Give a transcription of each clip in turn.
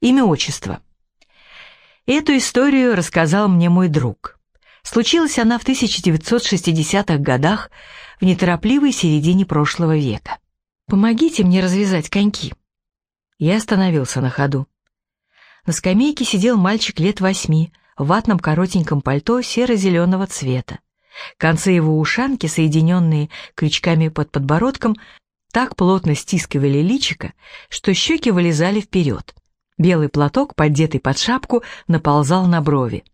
Имя, отчество. Эту историю рассказал мне мой друг. Случилась она в 1960-х годах в неторопливой середине прошлого века. «Помогите мне развязать коньки». Я остановился на ходу. На скамейке сидел мальчик лет восьми, в ватном коротеньком пальто серо-зеленого цвета. Концы его ушанки, соединенные крючками под подбородком, так плотно стискивали личико, что щеки вылезали вперед. Белый платок, поддетый под шапку, наползал на брови.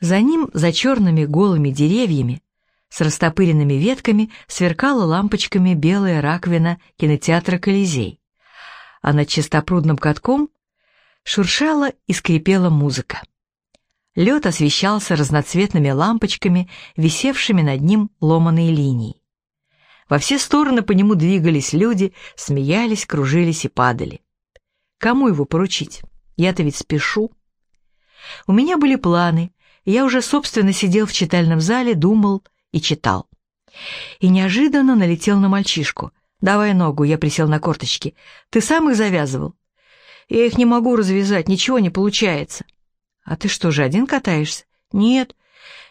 За ним, за черными голыми деревьями, с растопыренными ветками, сверкала лампочками белая раковина кинотеатра «Колизей», а над чистопрудным катком шуршала и скрипела музыка. Лед освещался разноцветными лампочками, висевшими над ним ломаные линии. Во все стороны по нему двигались люди, смеялись, кружились и падали. Кому его поручить? Я-то ведь спешу. У меня были планы, я уже, собственно, сидел в читальном зале, думал и читал. И неожиданно налетел на мальчишку. «Давай ногу», я присел на корточки. «Ты сам их завязывал?» «Я их не могу развязать, ничего не получается». «А ты что же, один катаешься?» «Нет,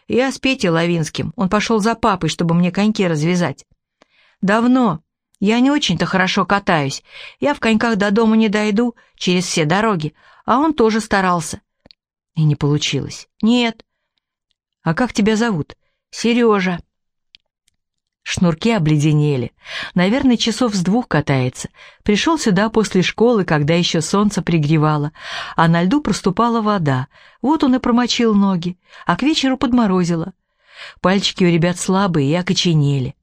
я с Петей Лавинским. Он пошел за папой, чтобы мне коньки развязать». «Давно. Я не очень-то хорошо катаюсь. Я в коньках до дома не дойду через все дороги, а он тоже старался. И не получилось. Нет. А как тебя зовут? Сережа. Шнурки обледенели. Наверное, часов с двух катается. Пришел сюда после школы, когда еще солнце пригревало, а на льду проступала вода. Вот он и промочил ноги, а к вечеру подморозило. Пальчики у ребят слабые и окоченели.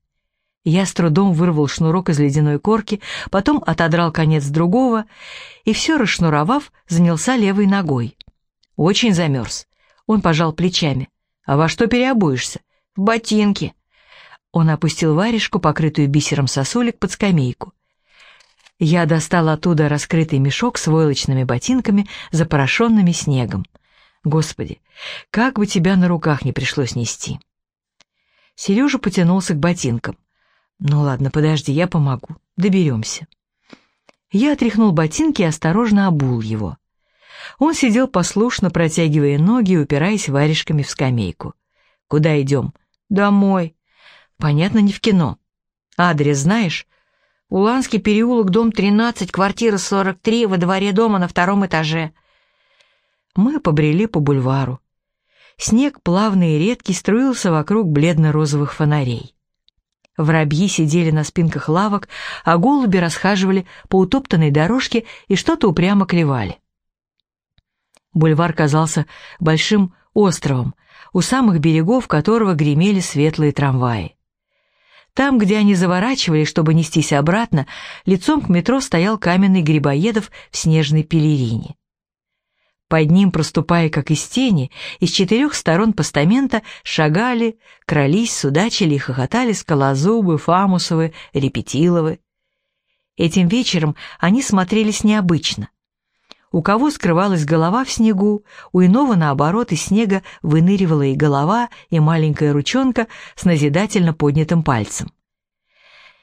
Я с трудом вырвал шнурок из ледяной корки, потом отодрал конец другого и, все расшнуровав, занялся левой ногой. Очень замерз. Он пожал плечами. «А во что переобуешься?» «В ботинки». Он опустил варежку, покрытую бисером сосулек, под скамейку. Я достал оттуда раскрытый мешок с войлочными ботинками, запорошенными снегом. Господи, как бы тебя на руках не пришлось нести. Сережа потянулся к ботинкам. «Ну ладно, подожди, я помогу. Доберемся». Я отряхнул ботинки и осторожно обул его. Он сидел послушно, протягивая ноги и упираясь варежками в скамейку. «Куда идем?» «Домой». «Понятно, не в кино». «Адрес знаешь?» «Уланский переулок, дом 13, квартира 43, во дворе дома на втором этаже». Мы побрели по бульвару. Снег, плавный и редкий, струился вокруг бледно-розовых фонарей. Воробьи сидели на спинках лавок, а голуби расхаживали по утоптанной дорожке и что-то упрямо клевали. Бульвар казался большим островом, у самых берегов которого гремели светлые трамваи. Там, где они заворачивали, чтобы нестись обратно, лицом к метро стоял каменный Грибоедов в снежной пелерине. Под ним, проступая как из тени, из четырех сторон постамента шагали, крались, судачили и хохотали скалозубы, фамусовы, репетиловы. Этим вечером они смотрелись необычно. У кого скрывалась голова в снегу, у иного, наоборот, из снега выныривала и голова, и маленькая ручонка с назидательно поднятым пальцем.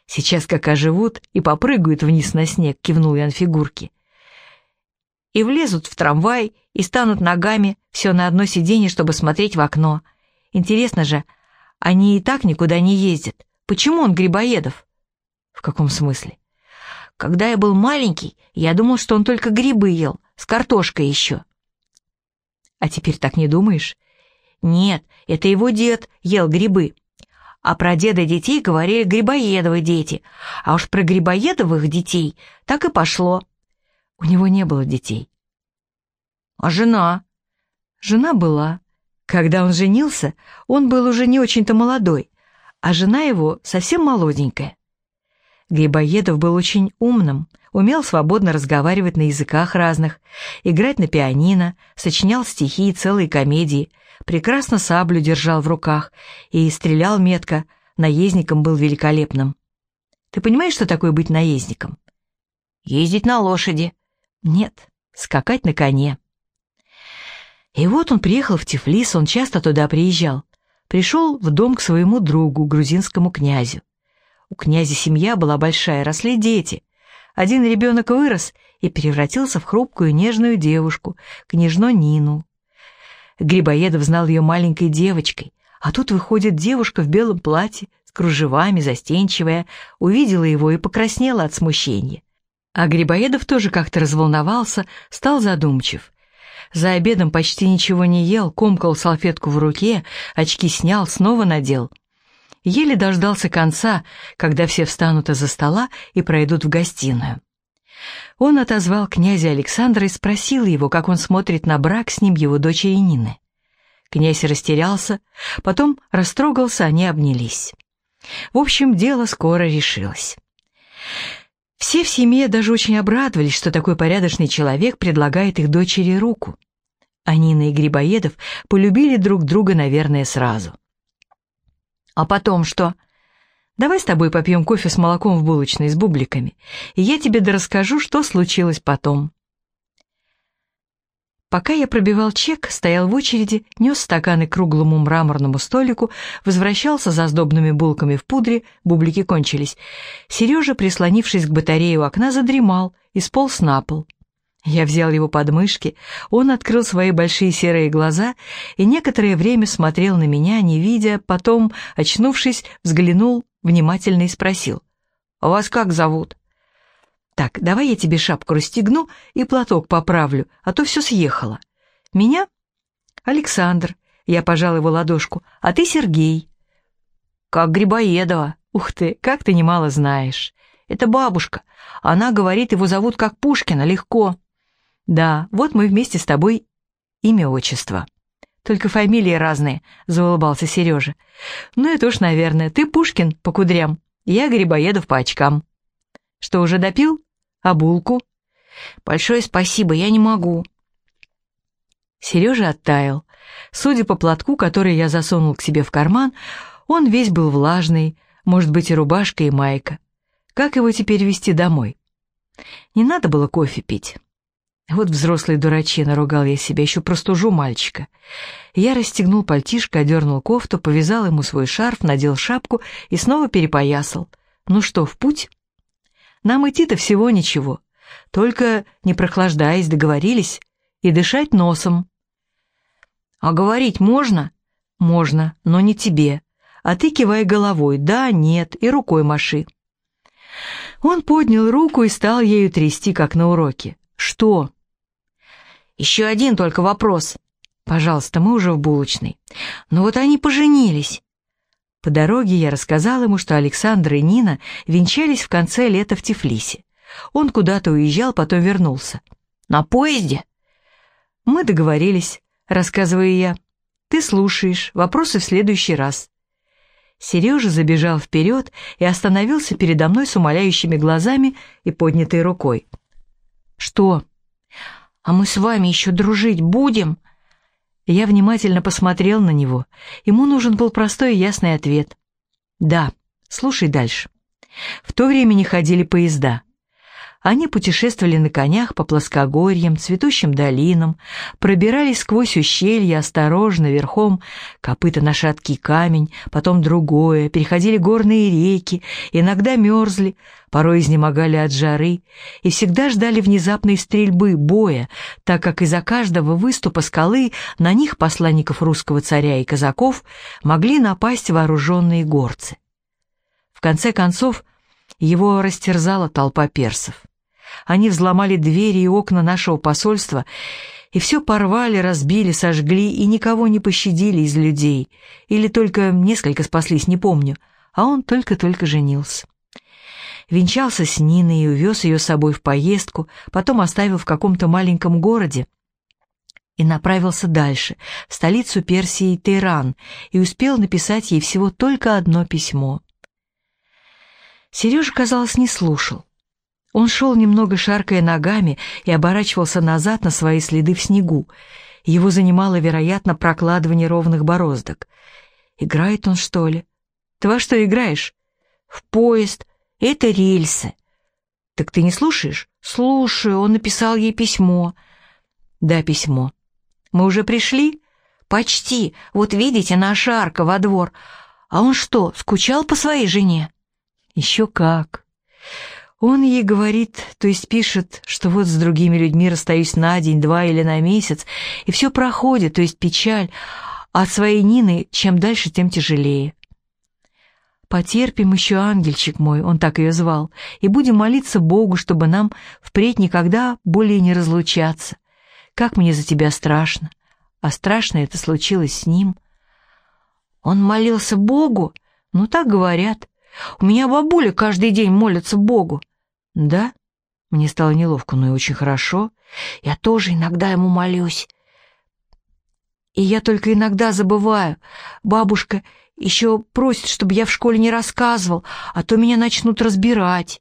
«Сейчас как оживут и попрыгают вниз на снег», — кивнул Ян фигурки и влезут в трамвай и станут ногами все на одно сиденье, чтобы смотреть в окно. Интересно же, они и так никуда не ездят. Почему он Грибоедов? В каком смысле? Когда я был маленький, я думал, что он только грибы ел, с картошкой еще. А теперь так не думаешь? Нет, это его дед ел грибы. А про деда детей говорили Грибоедовы дети, а уж про Грибоедовых детей так и пошло. У него не было детей. А жена? Жена была. Когда он женился, он был уже не очень-то молодой, а жена его совсем молоденькая. Грибоедов был очень умным, умел свободно разговаривать на языках разных, играть на пианино, сочинял стихи и целые комедии, прекрасно саблю держал в руках и стрелял метко, наездником был великолепным. Ты понимаешь, что такое быть наездником? Ездить на лошади. Нет, скакать на коне. И вот он приехал в Тифлис, он часто туда приезжал. Пришел в дом к своему другу, грузинскому князю. У князя семья была большая, росли дети. один ребенок вырос и превратился в хрупкую нежную девушку, княжну Нину. Грибоедов знал ее маленькой девочкой, а тут выходит девушка в белом платье, с кружевами, застенчивая, увидела его и покраснела от смущения. А Грибоедов тоже как-то разволновался, стал задумчив. За обедом почти ничего не ел, комкал салфетку в руке, очки снял, снова надел. Еле дождался конца, когда все встанут из-за стола и пройдут в гостиную. Он отозвал князя Александра и спросил его, как он смотрит на брак с ним его дочери Нины. Князь растерялся, потом растрогался, они обнялись. В общем, дело скоро решилось. Все в семье даже очень обрадовались, что такой порядочный человек предлагает их дочери руку. А Нина и Грибоедов полюбили друг друга, наверное, сразу. «А потом что?» «Давай с тобой попьем кофе с молоком в булочной с бубликами, и я тебе дорасскажу, что случилось потом». Пока я пробивал чек, стоял в очереди, нес стаканы к круглому мраморному столику, возвращался за сдобными булками в пудре, бублики кончились. Сережа, прислонившись к батарее у окна, задремал и сполз на пол. Я взял его под мышки, он открыл свои большие серые глаза и некоторое время смотрел на меня, не видя, потом, очнувшись, взглянул внимательно и спросил. «А «Вас как зовут?» Так, давай я тебе шапку расстегну и платок поправлю, а то все съехало. Меня? Александр. Я пожал его ладошку. А ты Сергей. Как Грибоедова. Ух ты, как ты немало знаешь. Это бабушка. Она говорит, его зовут как Пушкина, легко. Да, вот мы вместе с тобой имя, отчество. Только фамилии разные, заулыбался Сережа. Ну это уж, наверное, ты Пушкин по кудрям, я Грибоедов по очкам. Что, уже допил? А булку? Большое спасибо, я не могу. Сережа оттаял. Судя по платку, который я засунул к себе в карман, он весь был влажный, может быть и рубашка, и майка. Как его теперь везти домой? Не надо было кофе пить. Вот взрослый дурачина, ругал я себя, еще простужу мальчика. Я расстегнул пальтишко, одернул кофту, повязал ему свой шарф, надел шапку и снова перепоясал. Ну что, в путь? Нам идти-то всего ничего. Только не прохлаждаясь, договорились. И дышать носом. А говорить можно? Можно, но не тебе. А ты кивай головой, да, нет, и рукой маши. Он поднял руку и стал ею трясти, как на уроке. Что? Еще один только вопрос. Пожалуйста, мы уже в булочной. Ну вот они поженились. По дороге я рассказал ему, что Александр и Нина венчались в конце лета в Тифлисе. Он куда-то уезжал, потом вернулся. «На поезде?» «Мы договорились», — рассказываю я. «Ты слушаешь, вопросы в следующий раз». Сережа забежал вперед и остановился передо мной с умоляющими глазами и поднятой рукой. «Что?» «А мы с вами еще дружить будем?» Я внимательно посмотрел на него. Ему нужен был простой и ясный ответ. «Да, слушай дальше». В то время не ходили поезда. Они путешествовали на конях по плоскогорьям, цветущим долинам, пробирались сквозь ущелья осторожно, верхом, копыта на шаткий камень, потом другое, переходили горные реки, иногда мерзли, порой изнемогали от жары и всегда ждали внезапной стрельбы, боя, так как из-за каждого выступа скалы на них, посланников русского царя и казаков, могли напасть вооруженные горцы. В конце концов, его растерзала толпа персов. Они взломали двери и окна нашего посольства и все порвали, разбили, сожгли и никого не пощадили из людей. Или только несколько спаслись, не помню. А он только-только женился. Венчался с Ниной и увез ее с собой в поездку, потом оставил в каком-то маленьком городе и направился дальше, в столицу Персии Тейран, и успел написать ей всего только одно письмо. Сережа, казалось, не слушал. Он шел немного шаркая ногами и оборачивался назад на свои следы в снегу. Его занимало, вероятно, прокладывание ровных бороздок. Играет он, что ли? Ты во что играешь? В поезд. Это рельсы. Так ты не слушаешь? Слушаю, он написал ей письмо. Да, письмо. Мы уже пришли? Почти. Вот видите, наша арка во двор. А он что, скучал по своей жене? Еще как. Он ей говорит, то есть пишет, что вот с другими людьми расстаюсь на день, два или на месяц, и все проходит, то есть печаль, а от своей Нины чем дальше, тем тяжелее. Потерпим еще, ангельчик мой, он так ее звал, и будем молиться Богу, чтобы нам впредь никогда более не разлучаться. Как мне за тебя страшно. А страшно это случилось с ним. Он молился Богу? Ну, так говорят. У меня бабуля каждый день молится Богу. Да? Мне стало неловко, но и очень хорошо. Я тоже иногда ему молюсь. И я только иногда забываю. Бабушка еще просит, чтобы я в школе не рассказывал, а то меня начнут разбирать.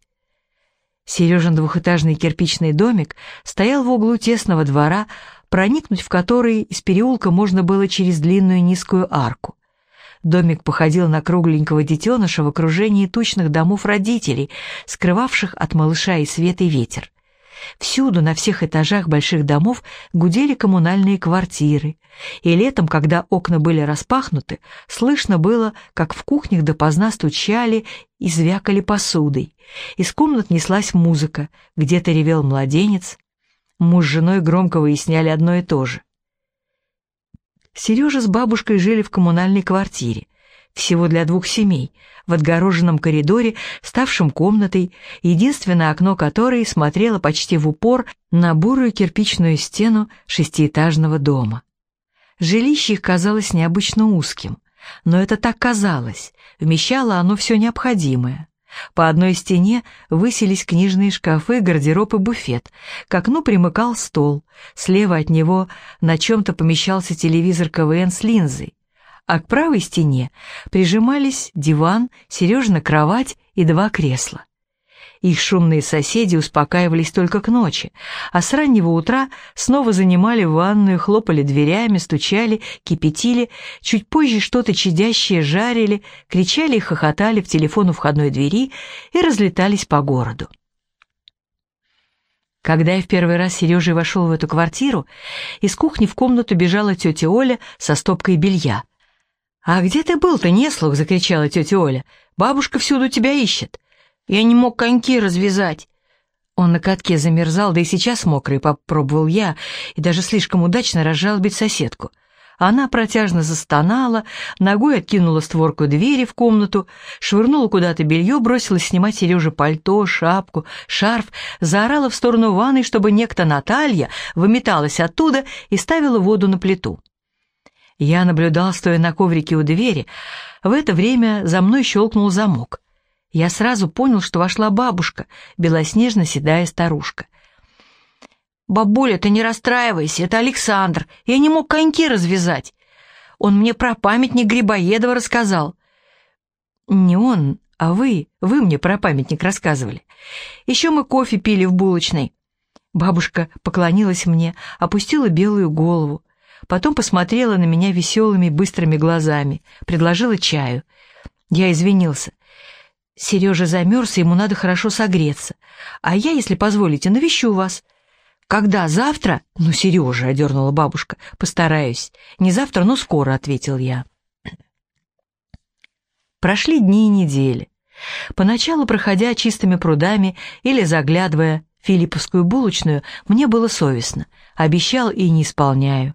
Сережин двухэтажный кирпичный домик стоял в углу тесного двора, проникнуть в который из переулка можно было через длинную низкую арку. Домик походил на кругленького детеныша в окружении тучных домов родителей, скрывавших от малыша и свет и ветер. Всюду, на всех этажах больших домов, гудели коммунальные квартиры, и летом, когда окна были распахнуты, слышно было, как в кухнях допоздна стучали и звякали посудой. Из комнат неслась музыка, где-то ревел младенец. Муж с женой громко выясняли одно и то же. Сережа с бабушкой жили в коммунальной квартире всего для двух семей, в отгороженном коридоре, ставшем комнатой, единственное окно которой смотрело почти в упор на бурую кирпичную стену шестиэтажного дома. Жилище их казалось необычно узким, но это так казалось, вмещало оно все необходимое. По одной стене высились книжные шкафы, гардероб и буфет. К окну примыкал стол. Слева от него на чем-то помещался телевизор КВН с линзой а к правой стене прижимались диван, Сережина кровать и два кресла. Их шумные соседи успокаивались только к ночи, а с раннего утра снова занимали ванную, хлопали дверями, стучали, кипятили, чуть позже что-то чадящее жарили, кричали и хохотали в телефон у входной двери и разлетались по городу. Когда я в первый раз Сережей вошел в эту квартиру, из кухни в комнату бежала тетя Оля со стопкой белья — «А где ты был-то, неслух?» — закричала тетя Оля. «Бабушка всюду тебя ищет. Я не мог коньки развязать». Он на катке замерзал, да и сейчас мокрый, попробовал я, и даже слишком удачно разжалобить соседку. Она протяжно застонала, ногой откинула створку двери в комнату, швырнула куда-то белье, бросилась снимать Сереже пальто, шапку, шарф, заорала в сторону ванной, чтобы некто Наталья выметалась оттуда и ставила воду на плиту. Я наблюдал, стоя на коврике у двери. В это время за мной щелкнул замок. Я сразу понял, что вошла бабушка, белоснежно-седая старушка. «Бабуля, ты не расстраивайся, это Александр. Я не мог коньки развязать. Он мне про памятник Грибоедова рассказал». «Не он, а вы. Вы мне про памятник рассказывали. Еще мы кофе пили в булочной». Бабушка поклонилась мне, опустила белую голову потом посмотрела на меня веселыми быстрыми глазами, предложила чаю. Я извинился. Сережа замерз, ему надо хорошо согреться. А я, если позволите, навещу вас. Когда? Завтра? Ну, Сережа, — одернула бабушка. Постараюсь. Не завтра, но скоро, — ответил я. Прошли дни и недели. Поначалу, проходя чистыми прудами или заглядывая в филипповскую булочную, мне было совестно. Обещал и не исполняю.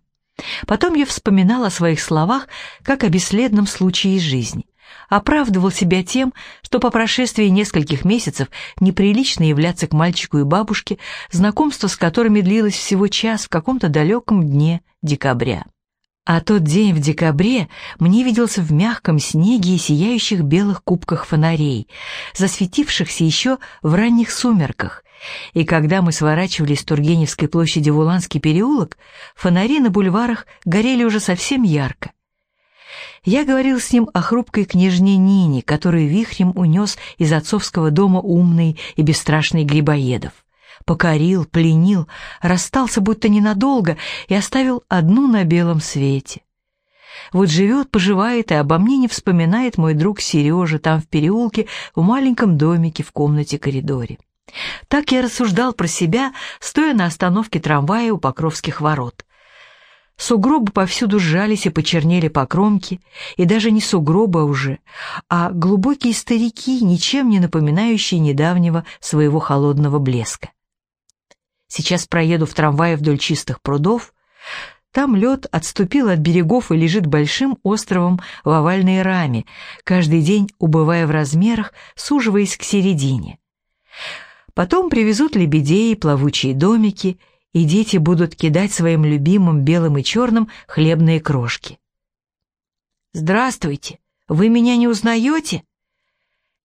Потом я вспоминал о своих словах, как о бесследном случае из жизни. Оправдывал себя тем, что по прошествии нескольких месяцев неприлично являться к мальчику и бабушке, знакомство с которыми длилось всего час в каком-то далеком дне декабря. А тот день в декабре мне виделся в мягком снеге и сияющих белых кубках фонарей, засветившихся еще в ранних сумерках. И когда мы сворачивали с Тургеневской площади в Уланский переулок, фонари на бульварах горели уже совсем ярко. Я говорил с ним о хрупкой княжне Нине, которую вихрем унес из отцовского дома умный и бесстрашный Грибоедов покорил, пленил, расстался будто ненадолго и оставил одну на белом свете. Вот живет, поживает и обо мне не вспоминает мой друг Сережа там в переулке, в маленьком домике в комнате-коридоре. Так я рассуждал про себя, стоя на остановке трамвая у Покровских ворот. Сугробы повсюду сжались и почернели по кромке, и даже не сугробы уже, а глубокие старики, ничем не напоминающие недавнего своего холодного блеска. Сейчас проеду в трамвае вдоль чистых прудов, там лед отступил от берегов и лежит большим островом в овальной раме, каждый день убывая в размерах, суживаясь к середине. Потом привезут лебедей, плавучие домики, и дети будут кидать своим любимым белым и черным хлебные крошки. «Здравствуйте! Вы меня не узнаете?»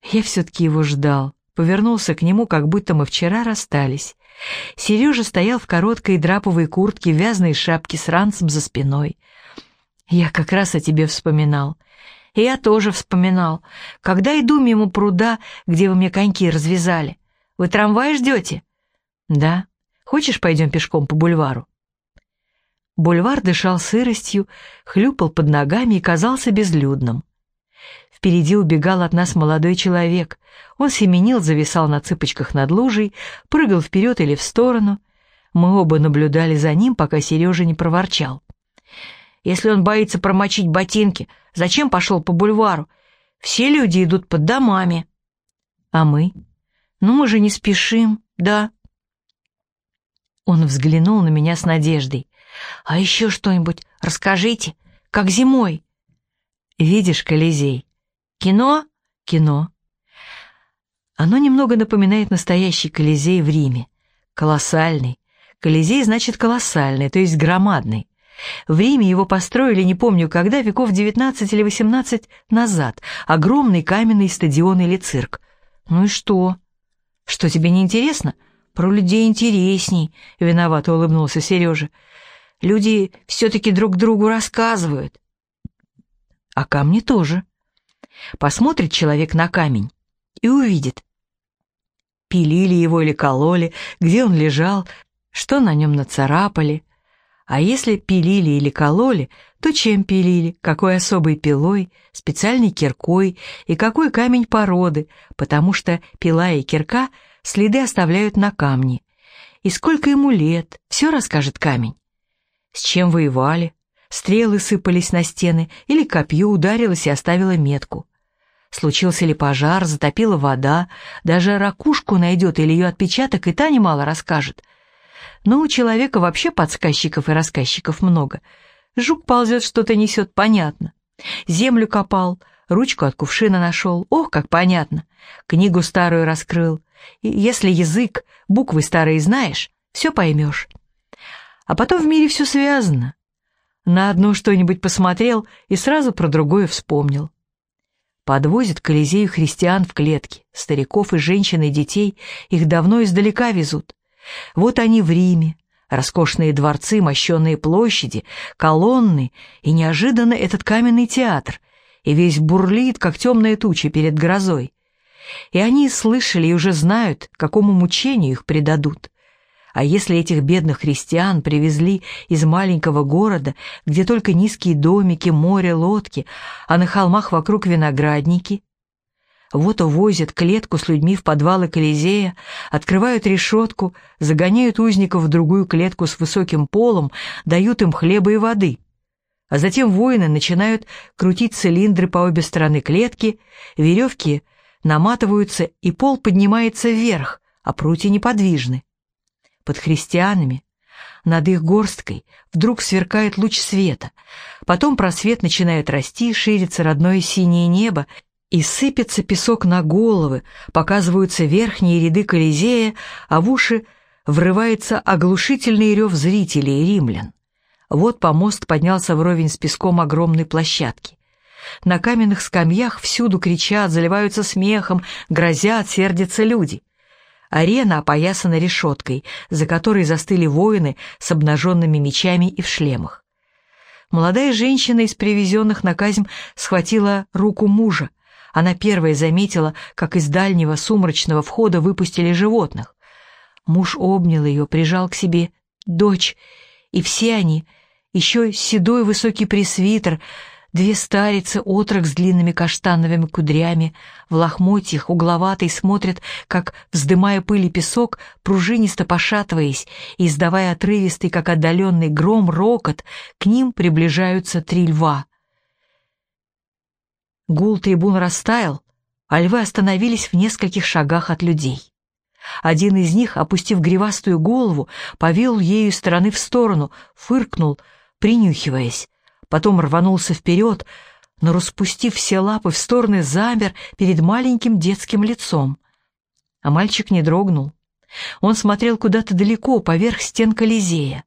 Я все-таки его ждал, повернулся к нему, как будто мы вчера расстались. Сережа стоял в короткой драповой куртке, вязаной шапке с ранцем за спиной. «Я как раз о тебе вспоминал». И я тоже вспоминал, когда иду мимо пруда, где вы мне коньки развязали. Вы трамвай ждете?» «Да. Хочешь, пойдем пешком по бульвару?» Бульвар дышал сыростью, хлюпал под ногами и казался безлюдным. Впереди убегал от нас молодой человек. Он семенил, зависал на цыпочках над лужей, прыгал вперед или в сторону. Мы оба наблюдали за ним, пока Сережа не проворчал. «Если он боится промочить ботинки, зачем пошел по бульвару? Все люди идут под домами». «А мы?» «Ну, мы же не спешим, да?» Он взглянул на меня с надеждой. «А еще что-нибудь расскажите, как зимой?» «Видишь, Колизей?» «Кино?» «Кино». Оно немного напоминает настоящий Колизей в Риме. Колоссальный. Колизей значит колоссальный, то есть громадный. В Риме его построили, не помню когда, веков 19 или 18 назад, огромный каменный стадион или цирк. Ну и что? «Что, тебе не интересно?» «Про людей интересней», — виновато улыбнулся Сережа. «Люди все-таки друг другу рассказывают». «А камни тоже». Посмотрит человек на камень и увидит. Пилили его или кололи, где он лежал, что на нем нацарапали. А если пилили или кололи, то чем пилили, какой особой пилой, специальной киркой и какой камень породы, потому что пила и кирка следы оставляют на камне. И сколько ему лет, все расскажет камень. С чем воевали, стрелы сыпались на стены или копье ударилось и оставило метку. Случился ли пожар, затопила вода, даже ракушку найдет или ее отпечаток, и та немало расскажет. Но у человека вообще подсказчиков и рассказчиков много — Жук ползет, что-то несет, понятно. Землю копал, ручку от кувшина нашел, ох, как понятно. Книгу старую раскрыл. Если язык, буквы старые знаешь, все поймешь. А потом в мире все связано. На одно что-нибудь посмотрел и сразу про другое вспомнил. Подвозят Колизею христиан в клетке, стариков и женщин и детей, их давно издалека везут. Вот они в Риме, роскошные дворцы, мощенные площади, колонны и неожиданно этот каменный театр, и весь бурлит, как темная туча перед грозой. И они слышали и уже знают, какому мучению их предадут. А если этих бедных христиан привезли из маленького города, где только низкие домики, море, лодки, а на холмах вокруг виноградники, вот увозят клетку с людьми в подвалы Колизея, открывают решетку, загоняют узников в другую клетку с высоким полом, дают им хлеба и воды. А затем воины начинают крутить цилиндры по обе стороны клетки, веревки наматываются, и пол поднимается вверх, а прутья неподвижны. Под христианами, над их горсткой, вдруг сверкает луч света. Потом просвет начинает расти, ширится родное синее небо, и сыпется песок на головы, показываются верхние ряды Колизея, а в уши врывается оглушительный рев зрителей и римлян. Вот помост поднялся вровень с песком огромной площадки. На каменных скамьях всюду кричат, заливаются смехом, грозят, сердятся люди. Арена опоясана решеткой, за которой застыли воины с обнаженными мечами и в шлемах. Молодая женщина из привезенных на казнь схватила руку мужа, она первая заметила, как из дальнего сумрачного входа выпустили животных. Муж обнял ее, прижал к себе дочь, и все они, еще седой высокий пресвитер, Две старицы, отрок с длинными каштановыми кудрями, в лохмотьях, угловатый, смотрят, как, вздымая пыль и песок, пружинисто пошатываясь и издавая отрывистый, как отдаленный гром, рокот, к ним приближаются три льва. Гул трибун растаял, а львы остановились в нескольких шагах от людей. Один из них, опустив гривастую голову, повел ею стороны в сторону, фыркнул, принюхиваясь потом рванулся вперед, но, распустив все лапы в стороны, замер перед маленьким детским лицом. А мальчик не дрогнул. Он смотрел куда-то далеко, поверх стен Колизея.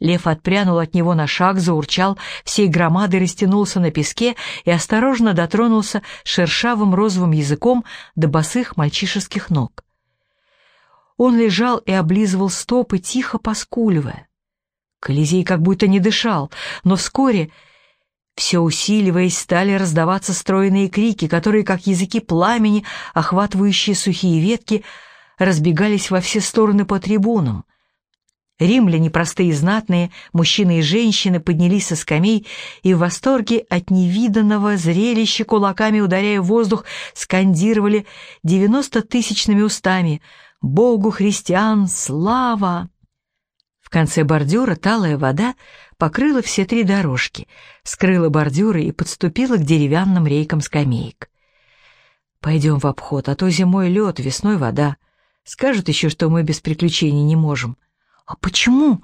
Лев отпрянул от него на шаг, заурчал, всей громадой растянулся на песке и осторожно дотронулся шершавым розовым языком до босых мальчишеских ног. Он лежал и облизывал стопы, тихо поскуливая. Колизей как будто не дышал, но вскоре, все усиливаясь, стали раздаваться стройные крики, которые, как языки пламени, охватывающие сухие ветки, разбегались во все стороны по трибунам. Римляне, простые и знатные, мужчины и женщины поднялись со скамей и в восторге от невиданного зрелища кулаками, ударяя воздух, скандировали девяностотысячными устами «Богу христиан, слава!» В конце бордюра талая вода покрыла все три дорожки, скрыла бордюры и подступила к деревянным рейкам скамеек. «Пойдем в обход, а то зимой лед, весной вода. Скажут еще, что мы без приключений не можем». «А почему?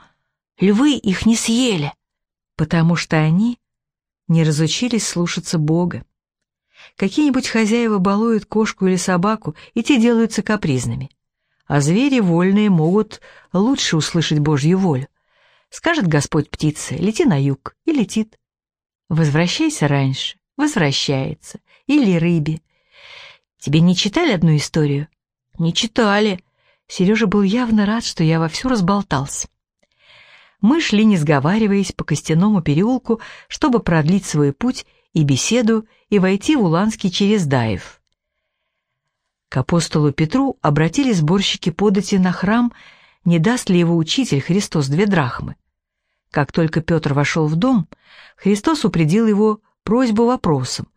Львы их не съели?» «Потому что они не разучились слушаться Бога. Какие-нибудь хозяева балуют кошку или собаку, и те делаются капризными а звери вольные могут лучше услышать Божью волю. Скажет Господь птице, лети на юг, и летит. Возвращайся раньше, возвращается. Или рыбе. Тебе не читали одну историю? Не читали. Сережа был явно рад, что я вовсю разболтался. Мы шли, не сговариваясь, по костяному переулку, чтобы продлить свой путь и беседу, и войти в Уланский через Даев. К апостолу Петру обратились сборщики подати на храм, не даст ли его учитель Христос две драхмы. Как только Петр вошел в дом, Христос упредил его просьбу вопросом.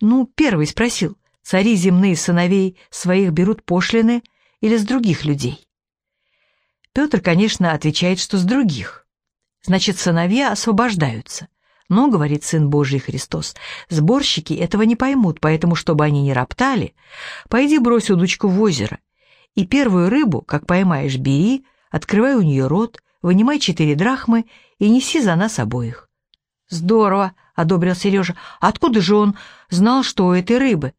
Ну, первый спросил, цари земные сыновей своих берут пошлины или с других людей? Петр, конечно, отвечает, что с других. Значит, сыновья освобождаются. Но, говорит Сын Божий Христос, сборщики этого не поймут, поэтому, чтобы они не роптали, пойди брось удочку в озеро, и первую рыбу, как поймаешь, бери, открывай у нее рот, вынимай четыре драхмы и неси за нас обоих. «Здорово!» — одобрил Сережа. «Откуда же он знал, что у этой рыбы?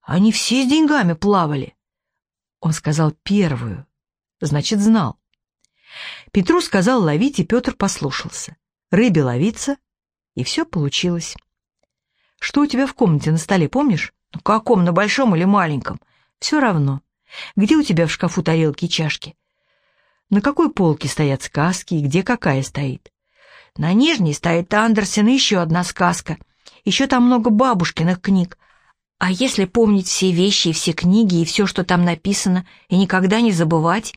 Они все с деньгами плавали». Он сказал первую, значит, знал. Петру сказал ловить, и Петр послушался. Рыбе ловиться, и все получилось. Что у тебя в комнате на столе, помнишь? Ну, каком, на большом или маленьком? Все равно. Где у тебя в шкафу тарелки и чашки? На какой полке стоят сказки и где какая стоит? На нижней стоит Андерсен и еще одна сказка. Еще там много бабушкиных книг. А если помнить все вещи и все книги и все, что там написано, и никогда не забывать?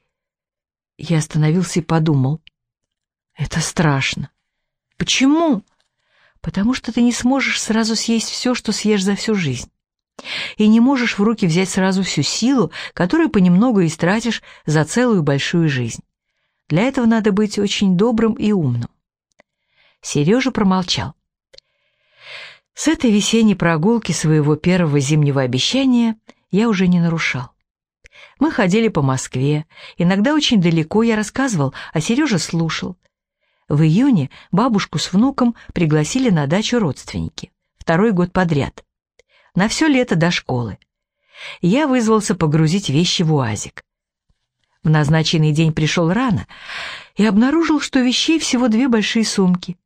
Я остановился и подумал. Это страшно. Почему? Потому что ты не сможешь сразу съесть все, что съешь за всю жизнь. И не можешь в руки взять сразу всю силу, которую понемногу истратишь за целую большую жизнь. Для этого надо быть очень добрым и умным. Сережа промолчал. С этой весенней прогулки своего первого зимнего обещания я уже не нарушал. Мы ходили по Москве, иногда очень далеко я рассказывал, а Сережа слушал. В июне бабушку с внуком пригласили на дачу родственники. Второй год подряд. На все лето до школы. Я вызвался погрузить вещи в уазик. В назначенный день пришел рано и обнаружил, что вещей всего две большие сумки.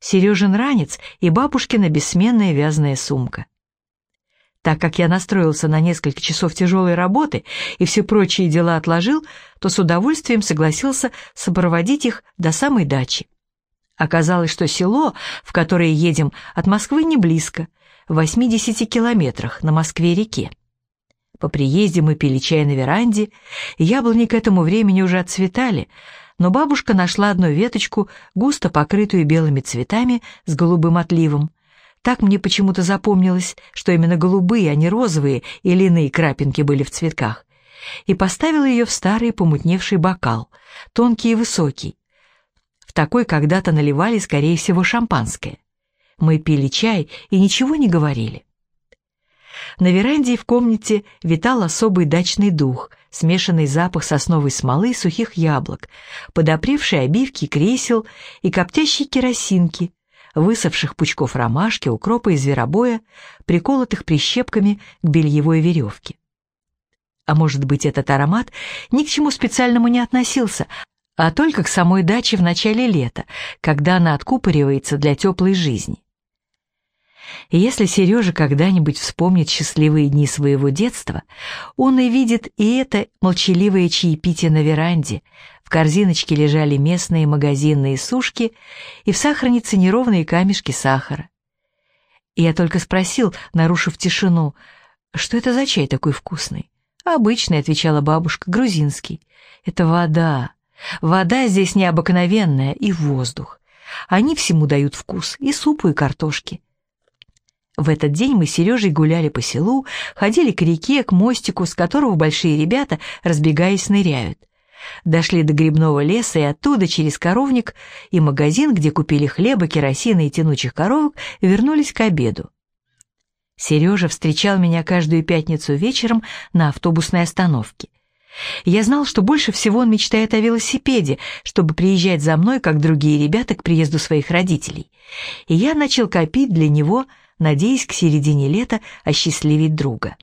Сережин ранец и бабушкина бессменная вязаная сумка. Так как я настроился на несколько часов тяжелой работы и все прочие дела отложил, то с удовольствием согласился сопроводить их до самой дачи. Оказалось, что село, в которое едем, от Москвы не близко, в 80 километрах на Москве-реке. По приезде мы пили чай на веранде, яблони к этому времени уже отцветали, но бабушка нашла одну веточку, густо покрытую белыми цветами с голубым отливом, Так мне почему-то запомнилось, что именно голубые, а не розовые или иные крапинки были в цветках. И поставила ее в старый помутневший бокал, тонкий и высокий. В такой когда-то наливали, скорее всего, шампанское. Мы пили чай и ничего не говорили. На веранде и в комнате витал особый дачный дух, смешанный запах сосновой смолы и сухих яблок, подопревшие обивки кресел и коптящие керосинки, высохших пучков ромашки, укропа и зверобоя, приколотых прищепками к бельевой веревке. А может быть, этот аромат ни к чему специальному не относился, а только к самой даче в начале лета, когда она откупоривается для теплой жизни. И если Сережа когда-нибудь вспомнит счастливые дни своего детства, он и видит и это молчаливое чаепитие на веранде. В корзиночке лежали местные магазинные сушки, и в сахарнице неровные камешки сахара. И я только спросил, нарушив тишину, что это за чай такой вкусный? «Обычный», — отвечала бабушка, — «грузинский». «Это вода. Вода здесь необыкновенная и воздух. Они всему дают вкус, и супу, и картошки. В этот день мы с Сережей гуляли по селу, ходили к реке, к мостику, с которого большие ребята, разбегаясь, ныряют. Дошли до грибного леса и оттуда через коровник и магазин, где купили хлеба, керосина и тянучих коровок, вернулись к обеду. Сережа встречал меня каждую пятницу вечером на автобусной остановке. Я знал, что больше всего он мечтает о велосипеде, чтобы приезжать за мной, как другие ребята, к приезду своих родителей. И я начал копить для него надеясь к середине лета осчастливить друга.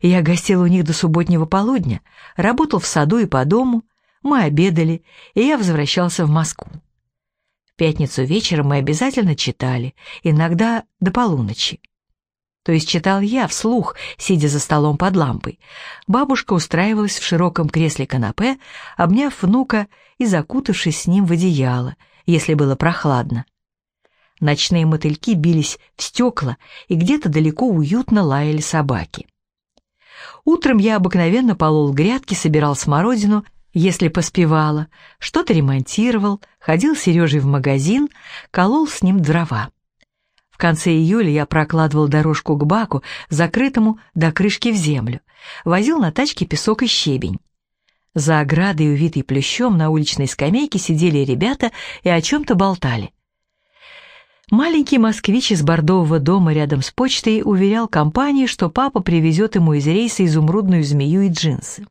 Я гостил у них до субботнего полудня, работал в саду и по дому, мы обедали, и я возвращался в Москву. В пятницу вечером мы обязательно читали, иногда до полуночи. То есть читал я вслух, сидя за столом под лампой. Бабушка устраивалась в широком кресле-канапе, обняв внука и закутавшись с ним в одеяло, если было прохладно. Ночные мотыльки бились в стекла, и где-то далеко уютно лаяли собаки. Утром я обыкновенно полол грядки, собирал смородину, если поспевала, что-то ремонтировал, ходил с Сережей в магазин, колол с ним дрова. В конце июля я прокладывал дорожку к баку, закрытому до крышки в землю, возил на тачке песок и щебень. За оградой, увитой плющом, на уличной скамейке сидели ребята и о чем-то болтали. Маленький москвич из бордового дома рядом с почтой уверял компании, что папа привезет ему из рейса изумрудную змею и джинсы.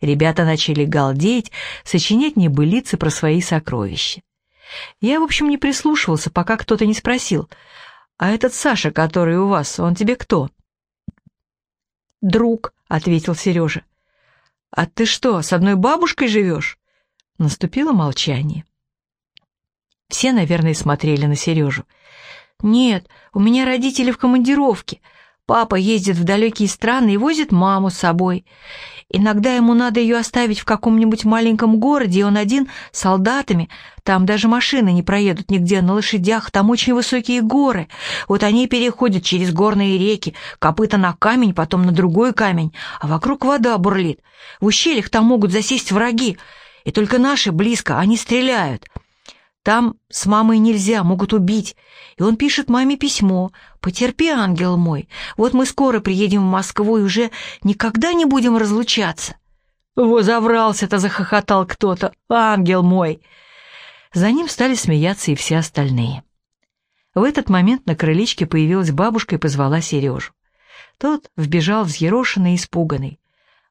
Ребята начали галдеть, сочинять небылицы про свои сокровища. Я, в общем, не прислушивался, пока кто-то не спросил, «А этот Саша, который у вас, он тебе кто?» «Друг», — ответил Сережа. «А ты что, с одной бабушкой живешь?» Наступило молчание. Все, наверное, смотрели на Сережу. «Нет, у меня родители в командировке. Папа ездит в далекие страны и возит маму с собой. Иногда ему надо ее оставить в каком-нибудь маленьком городе, и он один с солдатами. Там даже машины не проедут нигде на лошадях, там очень высокие горы. Вот они переходят через горные реки, копыта на камень, потом на другой камень, а вокруг вода бурлит. В ущельях там могут засесть враги, и только наши близко, они стреляют». Там с мамой нельзя, могут убить. И он пишет маме письмо. «Потерпи, ангел мой, вот мы скоро приедем в Москву и уже никогда не будем разлучаться». «Во, заврался-то!» — захохотал кто-то. «Ангел мой!» За ним стали смеяться и все остальные. В этот момент на крылечке появилась бабушка и позвала Сережу. Тот вбежал взъерошенный и испуганный.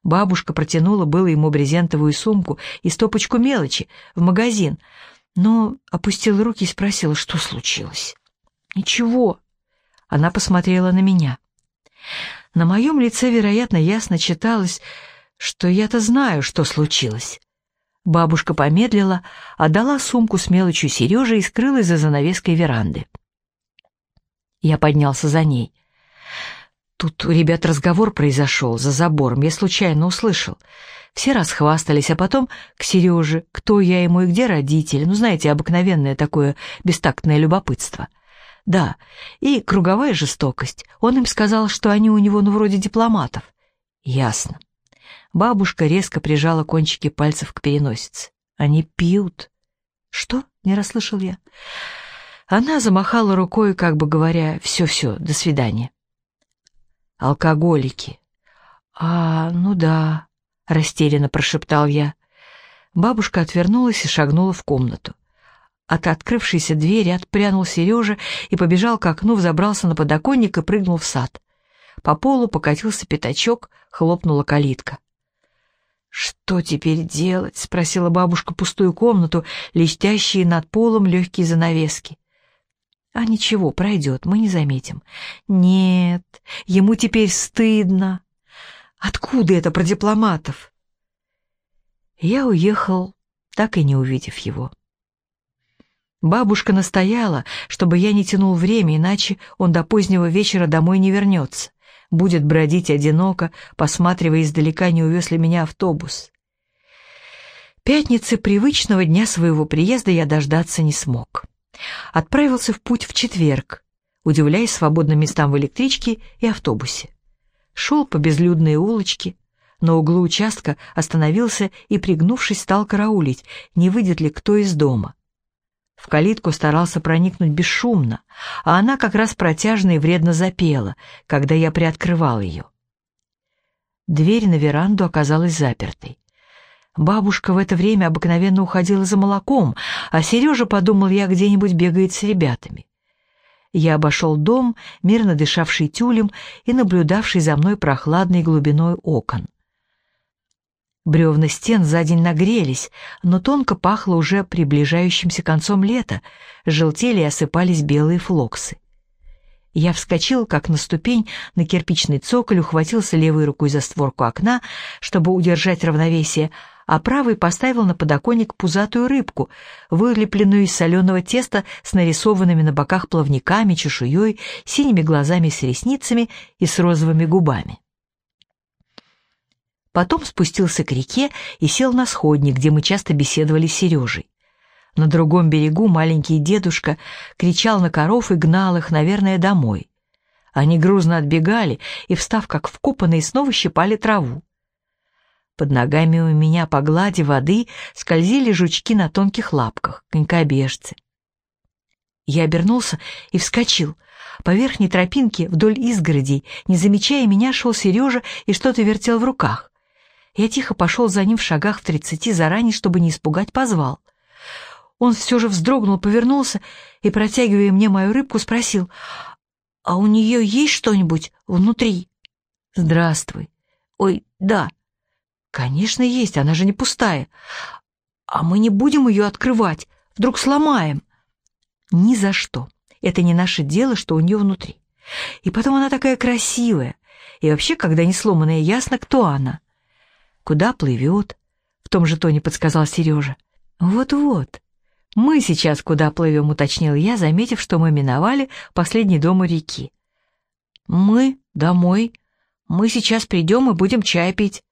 Бабушка протянула было ему брезентовую сумку и стопочку мелочи в магазин — но опустила руки и спросила, что случилось. «Ничего». Она посмотрела на меня. На моем лице, вероятно, ясно читалось, что я-то знаю, что случилось. Бабушка помедлила, отдала сумку с мелочью Сереже и скрылась за занавеской веранды. Я поднялся за ней. Тут у ребят разговор произошел за забором, я случайно услышал. Все расхвастались, а потом к Сереже, кто я ему и где родители, ну, знаете, обыкновенное такое бестактное любопытство. Да, и круговая жестокость. Он им сказал, что они у него, ну, вроде дипломатов. Ясно. Бабушка резко прижала кончики пальцев к переносице. Они пьют. Что? Не расслышал я. Она замахала рукой, как бы говоря, «все-все, до свидания». «Алкоголики». «А, ну да», — растерянно прошептал я. Бабушка отвернулась и шагнула в комнату. От открывшейся двери отпрянул Сережа и побежал к окну, взобрался на подоконник и прыгнул в сад. По полу покатился пятачок, хлопнула калитка. «Что теперь делать?» — спросила бабушка пустую комнату, листящие над полом легкие занавески. «А ничего, пройдет, мы не заметим». «Нет, ему теперь стыдно». «Откуда это про дипломатов?» Я уехал, так и не увидев его. Бабушка настояла, чтобы я не тянул время, иначе он до позднего вечера домой не вернется. Будет бродить одиноко, посматривая издалека, не увез ли меня автобус. Пятницы привычного дня своего приезда я дождаться не смог. Отправился в путь в четверг, удивляясь свободным местам в электричке и автобусе. Шел по безлюдной улочке, на углу участка остановился и, пригнувшись, стал караулить, не выйдет ли кто из дома. В калитку старался проникнуть бесшумно, а она как раз протяжно и вредно запела, когда я приоткрывал ее. Дверь на веранду оказалась запертой. Бабушка в это время обыкновенно уходила за молоком, а Сережа, подумал я, где-нибудь бегает с ребятами. Я обошел дом, мирно дышавший тюлем и наблюдавший за мной прохладной глубиной окон. Бревна стен за день нагрелись, но тонко пахло уже приближающимся концом лета, желтели и осыпались белые флоксы. Я вскочил, как на ступень, на кирпичный цоколь, ухватился левой рукой за створку окна, чтобы удержать равновесие, а правой поставил на подоконник пузатую рыбку, вылепленную из соленого теста с нарисованными на боках плавниками, чешуей, синими глазами с ресницами и с розовыми губами. Потом спустился к реке и сел на сходник, где мы часто беседовали с Сережей. На другом берегу маленький дедушка кричал на коров и гнал их, наверное, домой. Они грузно отбегали и, встав как вкопанные, снова щипали траву. Под ногами у меня по глади воды скользили жучки на тонких лапках, конькобежцы. Я обернулся и вскочил. По верхней тропинке вдоль изгородей, не замечая меня, шел Сережа и что-то вертел в руках. Я тихо пошел за ним в шагах в тридцати заранее, чтобы не испугать, позвал. Он все же вздрогнул, повернулся и, протягивая мне мою рыбку, спросил, «А у нее есть что-нибудь внутри?» «Здравствуй». «Ой, да». «Конечно, есть, она же не пустая. А мы не будем ее открывать, вдруг сломаем». «Ни за что. Это не наше дело, что у нее внутри. И потом она такая красивая. И вообще, когда не сломанная, ясно, кто она». Куда плывет? В том же тоне подсказал Сережа. Вот-вот. Мы сейчас куда плывем, уточнил я, заметив, что мы миновали последний дом у реки. Мы домой. Мы сейчас придем и будем чай пить.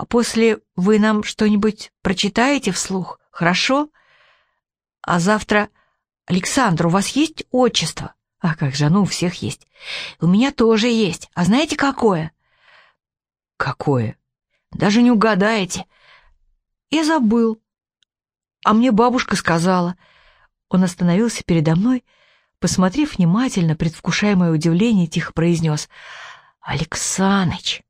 А после вы нам что-нибудь прочитаете вслух, хорошо? А завтра... Александр, у вас есть отчество? А как же, оно у всех есть. У меня тоже есть. А знаете, какое? Какое? Даже не угадаете. Я забыл. А мне бабушка сказала. Он остановился передо мной, посмотрев внимательно, предвкушая мое удивление, тихо произнес. «Алексаныч,